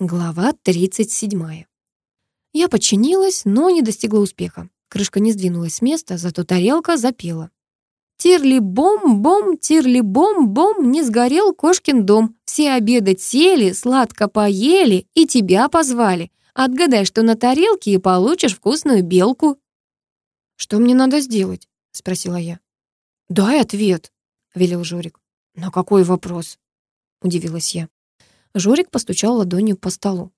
Глава 37. Я подчинилась, но не достигла успеха. Крышка не сдвинулась с места, зато тарелка запела. Тирли-бом-бом, тирли-бом-бом, не сгорел кошкин дом. Все обедать сели, сладко поели и тебя позвали. Отгадай, что на тарелке, и получишь вкусную белку. «Что мне надо сделать?» — спросила я. «Дай ответ», — велел Жорик. «На какой вопрос?» — удивилась я. Жорик постучал ладонью по столу.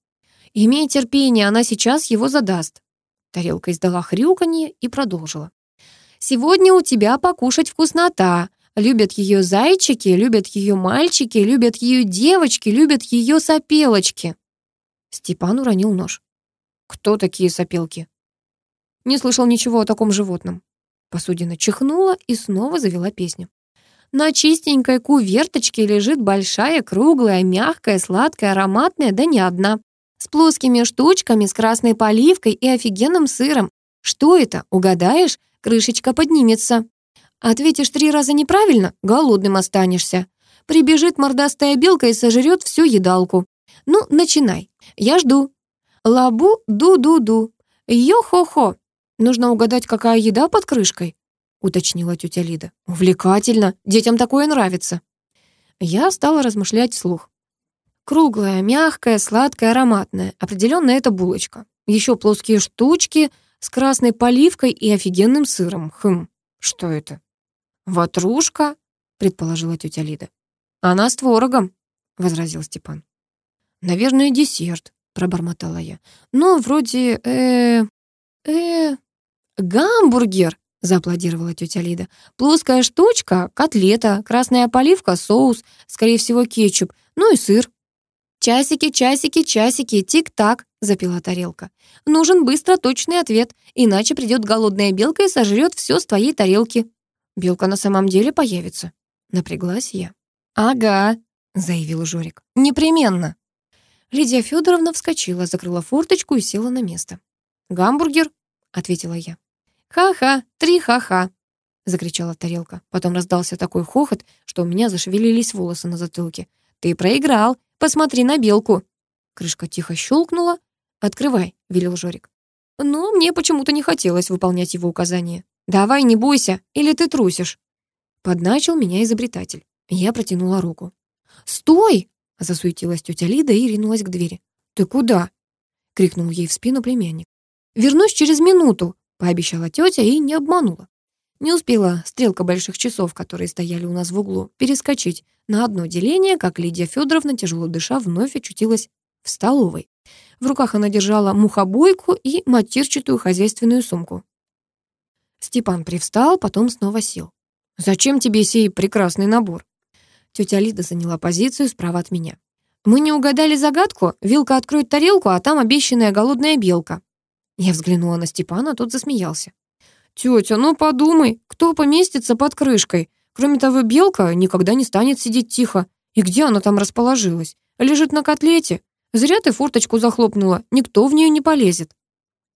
«Имей терпение, она сейчас его задаст». Тарелка издала хрюканье и продолжила. «Сегодня у тебя покушать вкуснота. Любят ее зайчики, любят ее мальчики, любят ее девочки, любят ее сопелочки». Степан уронил нож. «Кто такие сопелки?» Не слышал ничего о таком животном. Посудина чихнула и снова завела песню. На чистенькой куверточке лежит большая, круглая, мягкая, сладкая, ароматная, да не одна. С плоскими штучками, с красной поливкой и офигенным сыром. Что это? Угадаешь? Крышечка поднимется. Ответишь три раза неправильно — голодным останешься. Прибежит мордастая белка и сожрет всю едалку. Ну, начинай. Я жду. Лабу-ду-ду-ду. Йо-хо-хо. Нужно угадать, какая еда под крышкой. — уточнила тетя Лида. «Увлекательно. Детям такое нравится». Я стала размышлять вслух. Круглая, мягкая, сладкая, ароматная. Определенно это булочка. Еще плоские штучки с красной поливкой и офигенным сыром. Хм, что это? «Ватрушка», — предположила тетя Лида. «Она с творогом», — возразил Степан. «Наверное, десерт», — пробормотала я. «Ну, вроде... э... э... гамбургер», — зааплодировала тетя Лида. «Плоская штучка, котлета, красная поливка, соус, скорее всего, кетчуп, ну и сыр». «Часики, часики, часики, тик-так», — запила тарелка. «Нужен быстро точный ответ, иначе придет голодная белка и сожрет все с твоей тарелки». «Белка на самом деле появится», — напряглась я. «Ага», — заявил Жорик. «Непременно». Лидия Федоровна вскочила, закрыла форточку и села на место. «Гамбургер», — ответила я. «Ха-ха, три ха-ха!» — закричала тарелка. Потом раздался такой хохот, что у меня зашевелились волосы на затылке. «Ты проиграл! Посмотри на белку!» Крышка тихо щелкнула. «Открывай», — велел Жорик. Но мне почему-то не хотелось выполнять его указания. «Давай, не бойся, или ты трусишь!» Подначил меня изобретатель. Я протянула руку. «Стой!» — засуетилась тетя Лида и ринулась к двери. «Ты куда?» — крикнул ей в спину племянник. «Вернусь через минуту!» пообещала тётя и не обманула. Не успела стрелка больших часов, которые стояли у нас в углу, перескочить на одно деление, как Лидия Федоровна, тяжело дыша, вновь очутилась в столовой. В руках она держала мухобойку и матерчатую хозяйственную сумку. Степан привстал, потом снова сел. «Зачем тебе сей прекрасный набор?» Тётя Лида заняла позицию справа от меня. «Мы не угадали загадку. Вилка откроет тарелку, а там обещанная голодная белка». Я взглянула на Степана, тот засмеялся. «Тетя, ну подумай, кто поместится под крышкой? Кроме того, белка никогда не станет сидеть тихо. И где она там расположилась? Лежит на котлете? Зря ты форточку захлопнула, никто в нее не полезет».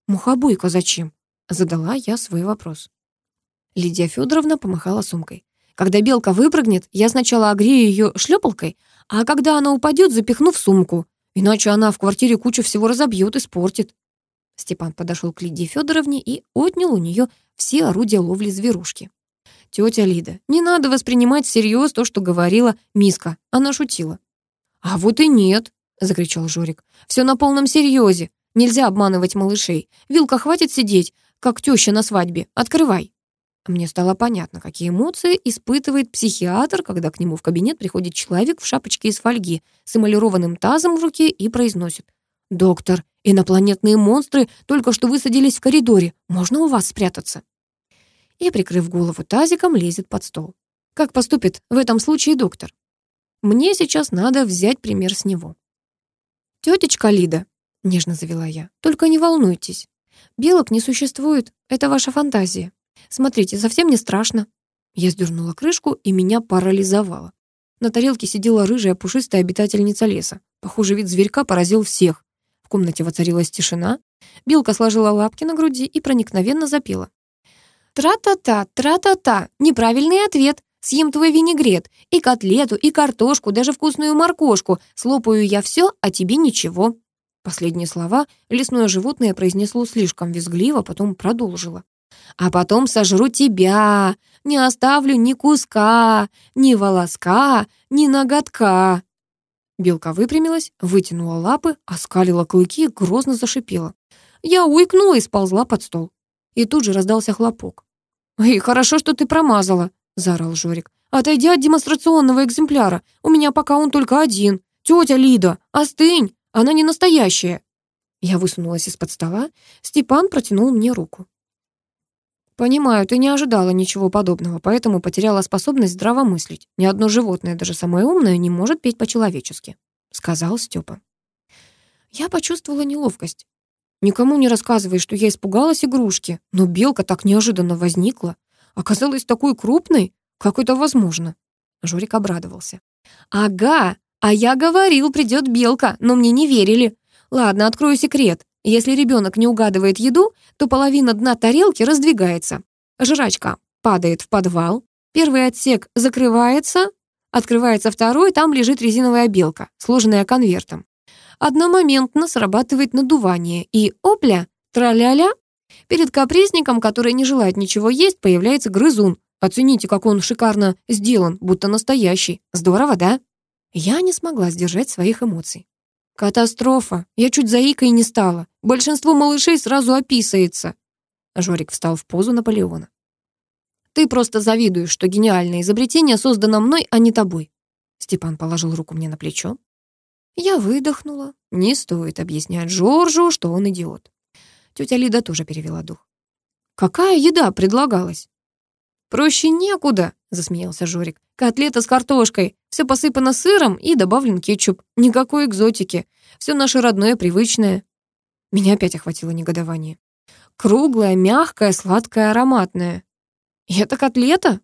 «Мухобойка зачем?» — задала я свой вопрос. Лидия Федоровна помахала сумкой. «Когда белка выпрыгнет, я сначала огрею ее шлепалкой, а когда она упадет, запихну в сумку. Иначе она в квартире кучу всего разобьет, испортит». Степан подошел к Лидии Федоровне и отнял у нее все орудия ловли зверушки. «Тетя Лида, не надо воспринимать всерьез то, что говорила Миска. Она шутила». «А вот и нет», — закричал Жорик. «Все на полном серьезе. Нельзя обманывать малышей. Вилка, хватит сидеть, как теща на свадьбе. Открывай». Мне стало понятно, какие эмоции испытывает психиатр, когда к нему в кабинет приходит человек в шапочке из фольги с эмалированным тазом в руке и произносит «Доктор, инопланетные монстры только что высадились в коридоре. Можно у вас спрятаться?» И, прикрыв голову тазиком, лезет под стол. «Как поступит в этом случае доктор?» «Мне сейчас надо взять пример с него». «Тетечка Лида», — нежно завела я, — «только не волнуйтесь. Белок не существует, это ваша фантазия. Смотрите, совсем не страшно». Я сдернула крышку, и меня парализовало. На тарелке сидела рыжая пушистая обитательница леса. Похоже, вид зверька поразил всех комнате воцарилась тишина. Белка сложила лапки на груди и проникновенно запела. «Тра-та-та, тра-та-та, неправильный ответ. Съем твой винегрет, и котлету, и картошку, даже вкусную моркошку. Слопаю я все, а тебе ничего». Последние слова лесное животное произнесло слишком визгливо, потом продолжило. «А потом сожру тебя, не оставлю ни куска, ни волоска, ни ноготка». Белка выпрямилась, вытянула лапы, оскалила клыки и грозно зашипела. Я уикнула и сползла под стол. И тут же раздался хлопок. «Эй, хорошо, что ты промазала», — заорал Жорик. «Отойди от демонстрационного экземпляра. У меня пока он только один. Тетя Лида, остынь, она не настоящая». Я высунулась из-под стола. Степан протянул мне руку. Понимаю, ты не ожидала ничего подобного, поэтому потеряла способность здравомыслить. Ни одно животное, даже самое умное, не может петь по-человечески, сказал Степа. Я почувствовала неловкость. Никому не рассказывай, что я испугалась игрушки, но белка так неожиданно возникла. Оказалась такой крупной, как это возможно. Жорик обрадовался. «Ага, а я говорил, придет белка, но мне не верили. Ладно, открою секрет. Если ребенок не угадывает еду, то половина дна тарелки раздвигается. Жрачка падает в подвал, первый отсек закрывается, открывается второй, там лежит резиновая белка, сложенная конвертом. Одномоментно срабатывает надувание, и опля, траля-ля, перед капризником, который не желает ничего есть, появляется грызун. Оцените, как он шикарно сделан, будто настоящий. Здорово, да? Я не смогла сдержать своих эмоций. «Катастрофа! Я чуть заикой не стала. Большинство малышей сразу описается!» Жорик встал в позу Наполеона. «Ты просто завидуешь, что гениальное изобретение создано мной, а не тобой!» Степан положил руку мне на плечо. Я выдохнула. Не стоит объяснять Жоржу, что он идиот. Тетя Лида тоже перевела дух. «Какая еда предлагалась?» «Проще некуда», — засмеялся Жорик. «Котлета с картошкой. Все посыпано сыром и добавлен кетчуп. Никакой экзотики. Все наше родное, привычное». Меня опять охватило негодование. «Круглая, мягкая, сладкая, ароматная». И «Это котлета?»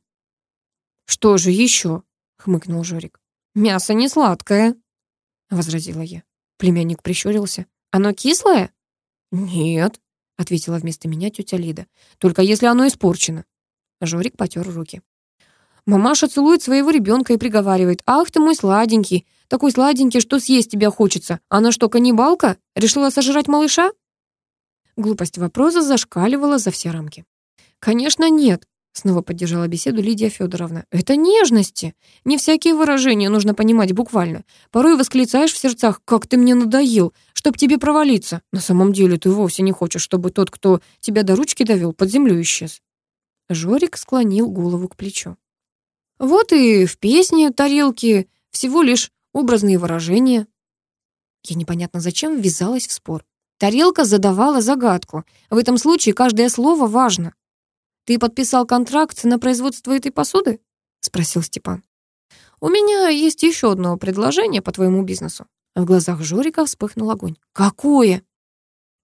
«Что же еще?» — хмыкнул Жорик. «Мясо не сладкое», — возразила я. Племянник прищурился. «Оно кислое?» «Нет», — ответила вместо меня тетя Лида. «Только если оно испорчено». Жорик потер руки. Мамаша целует своего ребенка и приговаривает. «Ах ты мой сладенький! Такой сладенький, что съесть тебя хочется! Она что, каннибалка? Решила сожрать малыша?» Глупость вопроса зашкаливала за все рамки. «Конечно, нет!» — снова поддержала беседу Лидия Федоровна. «Это нежности! Не всякие выражения нужно понимать буквально. Порой восклицаешь в сердцах, как ты мне надоел, чтоб тебе провалиться. На самом деле ты вовсе не хочешь, чтобы тот, кто тебя до ручки довел, под землю исчез». Жорик склонил голову к плечу. «Вот и в песне тарелки всего лишь образные выражения». Я непонятно зачем ввязалась в спор. Тарелка задавала загадку. В этом случае каждое слово важно. «Ты подписал контракт на производство этой посуды?» — спросил Степан. «У меня есть еще одно предложение по твоему бизнесу». В глазах Жорика вспыхнул огонь. «Какое?»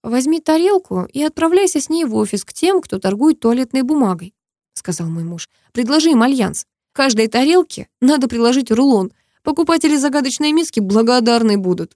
«Возьми тарелку и отправляйся с ней в офис к тем, кто торгует туалетной бумагой сказал мой муж. «Предложи им альянс. Каждой тарелке надо приложить рулон. Покупатели загадочной миски благодарны будут».